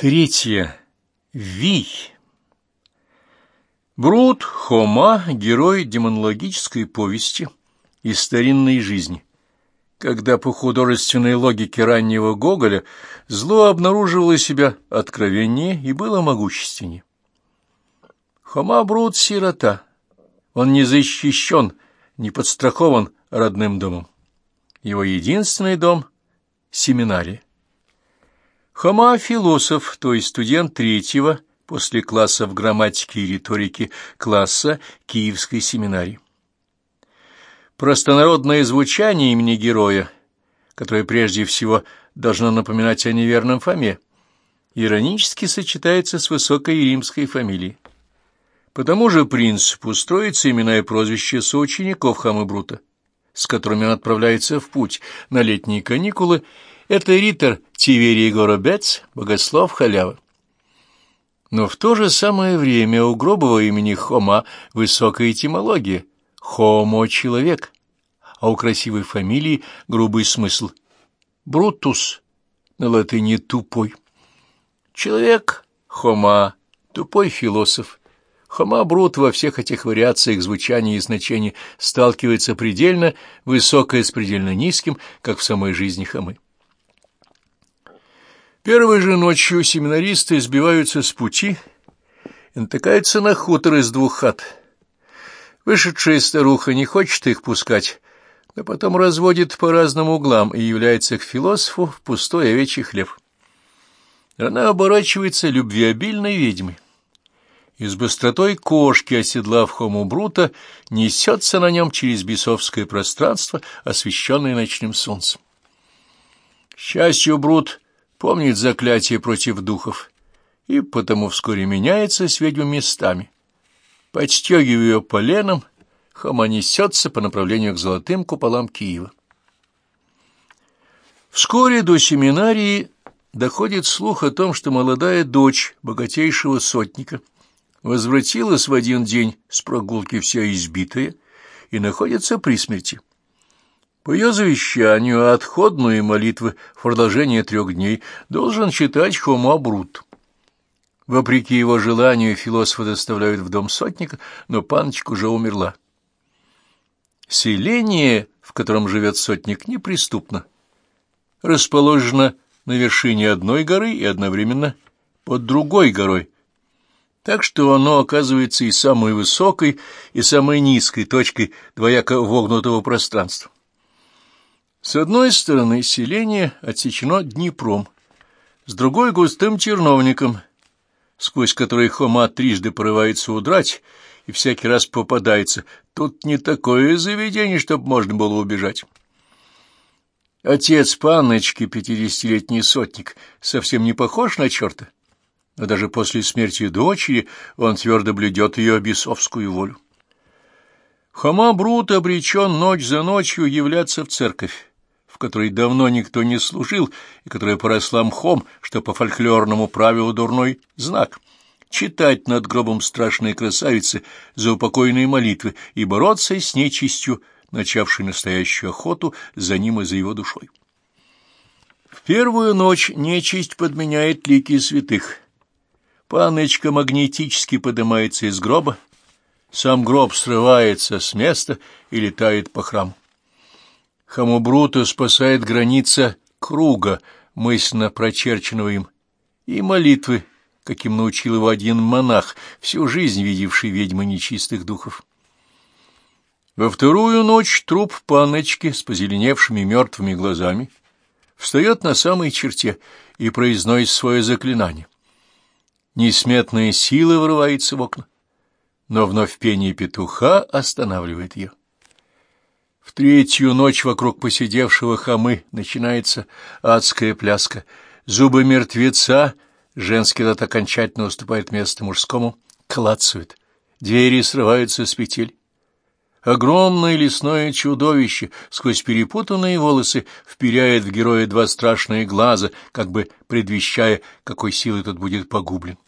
Третье. Вий. Брут Хома — герой демонологической повести из старинной жизни, когда по художественной логике раннего Гоголя зло обнаруживало себя откровеннее и было могущественнее. Хома Брут — сирота. Он не защищен, не подстрахован родным домом. Его единственный дом — семинария. Хома — философ, то есть студент третьего после класса в грамматике и риторике класса Киевской семинарии. Простонародное звучание имени героя, которое прежде всего должно напоминать о неверном Фоме, иронически сочетается с высокой римской фамилией. По тому же принципу строится именное прозвище соучеников Хамы Брута, с которыми он отправляется в путь на летние каникулы это Риттер Тиверий Горобец, богослов халява. Но в то же самое время у гробового имени Хома высокая этимология — Хомо — человек, а у красивой фамилии грубый смысл — Брутус, на латыни «тупой». Человек — Хома, тупой философ. Хома Брут во всех этих вариациях звучания и значений сталкивается предельно высокое с предельно низким, как в самой жизни Хомы. Первой же ночью семинаристы сбиваются с пути и натыкаются на хутор из двух хат. Вышедшая старуха не хочет их пускать, но потом разводит по разным углам и является к философу в пустой овечий хлеб. Она оборачивается любвеобильной ведьмой. И с быстротой кошки, оседлав хому Брута, несется на нем через бесовское пространство, освещенное ночным солнцем. К счастью, Брут помнит заклятие против духов, и потому вскоре меняется с ведьмой местами. Подстегивая ее поленом, Хома несется по направлению к золотым куполам Киева. Вскоре до семинарии доходит слух о том, что молодая дочь богатейшего сотника возвратилась в один день с прогулки вся избитая и находится при смерти. По ее завещанию отходные молитвы в продолжение трех дней должен читать Хомо Брут. Вопреки его желанию философа доставляют в дом сотника, но паночка уже умерла. Селение, в котором живет сотник, неприступно. Расположено на вершине одной горы и одновременно под другой горой, так что оно оказывается и самой высокой, и самой низкой точкой двояко вогнутого пространства. С одной стороны селение отсечено Днепром, с другой — густым черновником, сквозь который Хома трижды порывается удрать и всякий раз попадается. Тут не такое заведение, чтобы можно было убежать. Отец панночки, пятидесятилетний сотник, совсем не похож на черта, но даже после смерти дочери он твердо блюдет ее бесовскую волю. Хома Брут обречен ночь за ночью являться в церковь которой давно никто не служил и которая поросла мхом, что по фольклорному правилу дурной знак, читать над гробом страшные красавицы за упокойные молитвы и бороться с нечистью, начавшей настоящую охоту за ним и за его душой. В первую ночь нечисть подменяет лики святых. Паночка магнетически поднимается из гроба, сам гроб срывается с места и летает по храму. Хамубрута спасает граница круга, мысленно прочерченного им, и молитвы, каким научил его один монах, всю жизнь видевший ведьмы нечистых духов. Во вторую ночь труп паночки с позеленевшими мертвыми глазами встает на самой черте и произносит свое заклинание. Несметная сила вырывается в окна, но вновь пение петуха останавливает ее. В третью ночь вокруг посидевшего хамы начинается адская пляска. Зубы мертвеца, женский рот окончательно уступает место мужскому, клацают. Двери срываются с петель. Огромное лесное чудовище сквозь перепутанные волосы вперяет в героя два страшные глаза, как бы предвещая, какой силой тот будет погублен.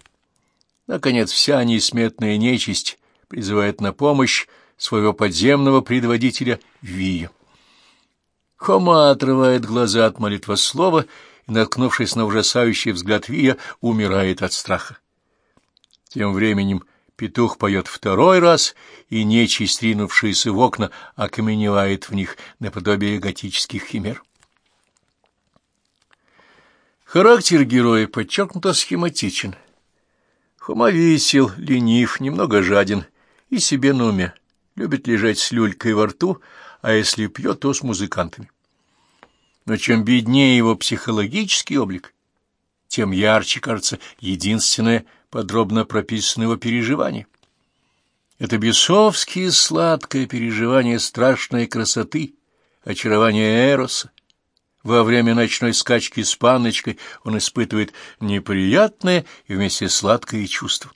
Наконец, вся несметная нечисть призывает на помощь своего подземного предводителя Вия. Хома отрывает глаза от молитвослова и наткнувшись на ужасающий взгляд Вия, умирает от страха. Тем временем петух поет второй раз, и нечисть, ринувшаяся в окна, окаменевает в них наподобие готических химер. Характер героя подчеркнуто схематичен. Хома весел, ленив, немного жаден и себе на уме. Любит лежать с люлькой во рту, а если пьет, то с музыкантами. Но чем беднее его психологический облик, тем ярче, кажется, единственное подробно прописанное его переживание. Это бесовские сладкое переживание страшной красоты, очарование Эроса, во время ночной скачки с панночкой он испытывает неприятное и вместе сладкое чувство.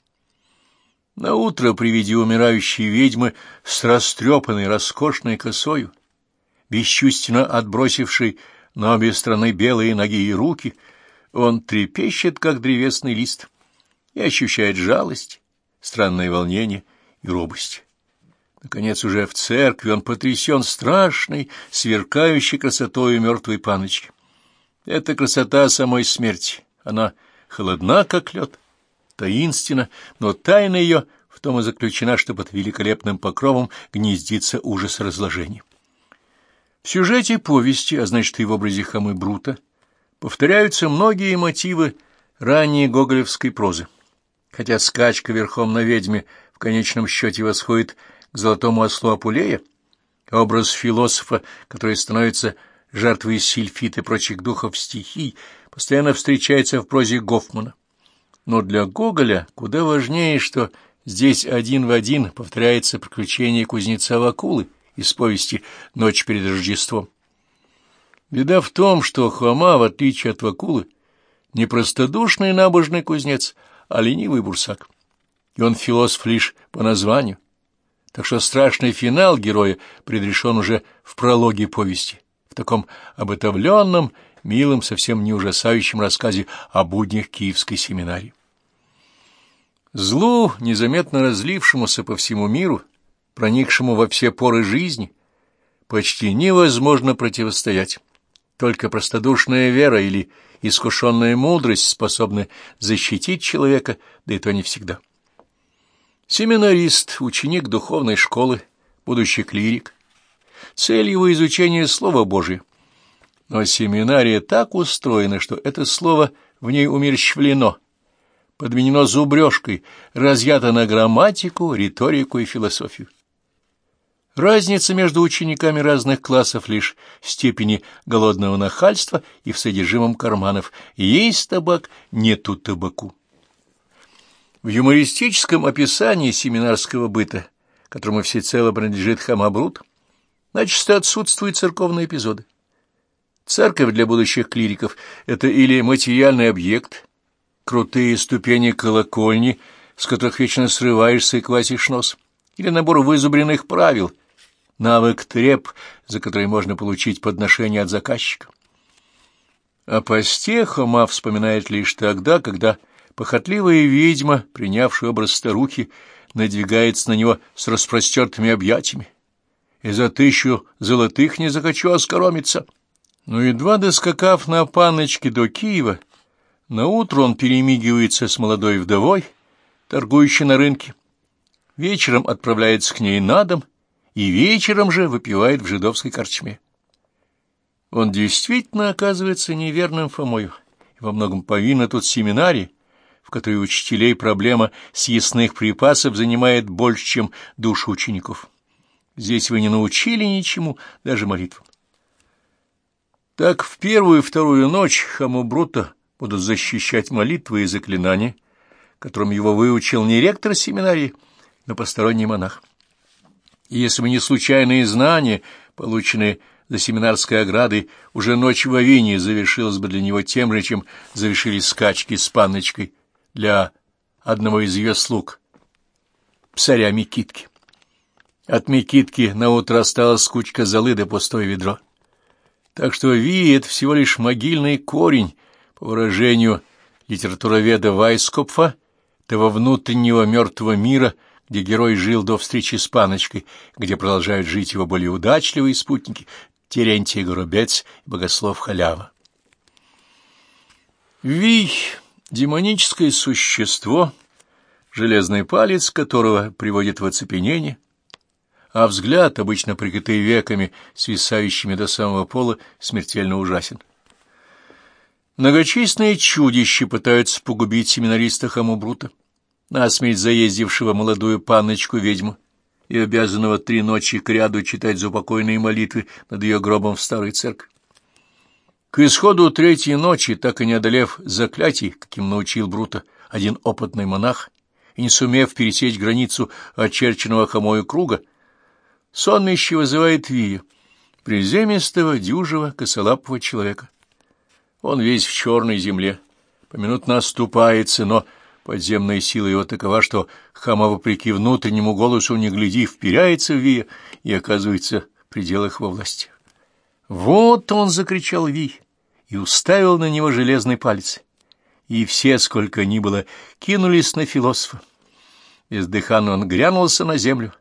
На утро при виде умирающей ведьмы с растрепанной роскошной косою, бесчувственно отбросившей на обе стороны белые ноги и руки, он трепещет, как древесный лист, и ощущает жалость, странное волнение и робость. Наконец, уже в церкви он потрясен страшной, сверкающей красотой мертвой паночки. Это красота самой смерти. Она холодна, как лед, таинственна, но тайна ее в том и заключена, что под великолепным покровом гнездится ужас разложения. В сюжете повести, а значит и в образе Хамы Брута, повторяются многие мотивы ранней гоголевской прозы. Хотя скачка верхом на ведьме в конечном счете восходит к золотому ослу Апулея, образ философа, который становится жертвой сильфит и прочих духов стихий, постоянно встречается в прозе Гофмана. Но для Гоголя куда важнее, что здесь один в один повторяется приключение кузнеца Вакулы из повести «Ночь перед Рождеством». Беда в том, что Хома, в отличие от Вакулы, не простодушный набожный кузнец, а ленивый бурсак. И он философ лишь по названию так что страшный финал героя предрешен уже в прологе повести, в таком обытовленном, милом, совсем не ужасающем рассказе о буднях Киевской семинарии. Злу, незаметно разлившемуся по всему миру, проникшему во все поры жизни, почти невозможно противостоять. Только простодушная вера или искушенная мудрость способны защитить человека, да и то не всегда. Семинарист, ученик духовной школы, будущий клирик. Цель его изучения — Слово Божие. Но семинария так устроена, что это слово в ней умерщвлено, подменено зубрежкой, разъято на грамматику, риторику и философию. Разница между учениками разных классов лишь в степени голодного нахальства и в содержимом карманов. Есть табак, нету табаку. В юмористическом описании семинарского быта, которому всецело принадлежит Хамабрут, начисто отсутствуют церковные эпизоды. Церковь для будущих клириков — это или материальный объект, крутые ступени колокольни, с которых вечно срываешься и квасишь нос, или набор вызубренных правил, навык треп, за который можно получить подношение от заказчика. О посте Хома вспоминает лишь тогда, когда Похотливая ведьма, принявшая образ старухи, надвигается на него с распростертыми объятиями. И за тысячу золотых не захочу оскоромиться. Но едва доскакав на паночке до Киева, наутро он перемигивается с молодой вдовой, торгующей на рынке. Вечером отправляется к ней на дом и вечером же выпивает в жидовской корчме. Он действительно оказывается неверным Фомою, и во многом повинна тут семинарии, в которой учителей проблема съестных припасов занимает больше, чем душу учеников. Здесь вы не научили ничему, даже молитвам. Так в первую и вторую ночь Хамубрута будут защищать молитвы и заклинания, которым его выучил не ректор семинарии, но посторонний монах. И если бы не случайные знания, полученные за семинарской оградой, уже ночь в Авине завершилась бы для него тем же, чем завершились скачки с панночкой для одного из ее слуг, псаря Микитки. От Микитки наутро осталась кучка золы да пустое ведро. Так что Ви — это всего лишь могильный корень, по выражению литературоведа Вайскопфа, того внутреннего мертвого мира, где герой жил до встречи с паночкой, где продолжают жить его более удачливые спутники Терентий Горобец и Богослов Халява. Вий — демоническое существо, железный палец которого приводит в оцепенение, а взгляд, обычно прикрытый веками, свисающими до самого пола, смертельно ужасен. Многочисленные чудища пытаются погубить семинариста Хамубрута, насмерть заездившего молодую панночку-ведьму и обязанного три ночи к ряду читать заупокойные молитвы над ее гробом в старой церкви. К исходу третьей ночи, так и не одолев заклятий, каким научил Брута один опытный монах, и не сумев пересечь границу очерченного хомою круга, сонмище вызывает Вия, приземистого, дюжего, косолапого человека. Он весь в черной земле, поминутно оступается, но подземная сила его такова, что хама, вопреки внутреннему голосу, не гляди, вперяется в Вия и оказывается в пределах во власти. «Вот он!» — закричал Вий и уставил на него железный палец. И все, сколько ни было, кинулись на философа. Бездыханно он грянулся на землю.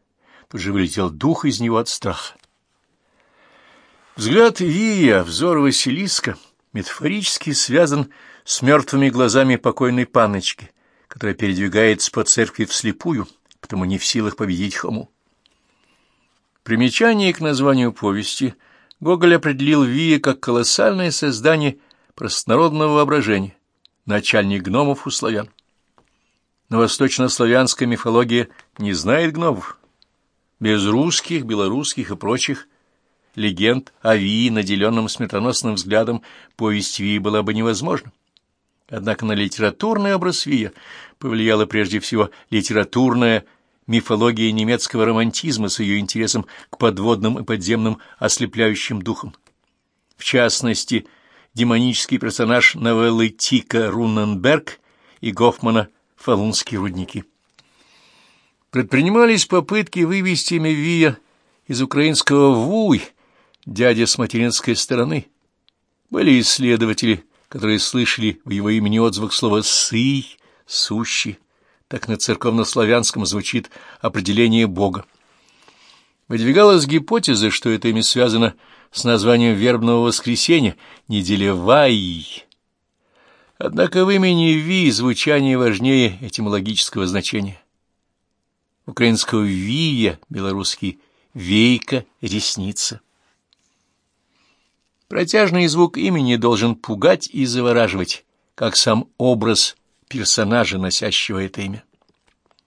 Тут же вылетел дух из него от страха. Взгляд Вия, взор Василиска, метафорически связан с мертвыми глазами покойной паночки, которая передвигается по церкви вслепую, потому не в силах победить хому. Примечание к названию повести — Гоголь определил Вия как колоссальное создание простонародного воображения, начальник гномов у славян. Но восточнославянская мифология не знает гномов. Без русских, белорусских и прочих легенд о Вии, наделенном смертоносным взглядом, повесть Вии была бы невозможна. Однако на литературный образ Вия повлияла прежде всего литературная мифология немецкого романтизма с ее интересом к подводным и подземным ослепляющим духам. В частности, демонический персонаж новеллы Тика Руненберг и Гофмана «Фалунские рудники». Предпринимались попытки вывести Мевия из украинского «вуй», дядя с материнской стороны. Были исследователи, которые слышали в его имени отзвук слова «сый», «сущий», так на церковнославянском звучит определение Бога. Выдвигалась гипотеза, что это имя связано с названием вербного воскресенья, неделя Вай. Однако в имени Ви звучание важнее этимологического значения. Украинского Вия, белорусский Вейка, ресница. Протяжный звук имени должен пугать и завораживать, как сам образ персонажа, носящего это имя.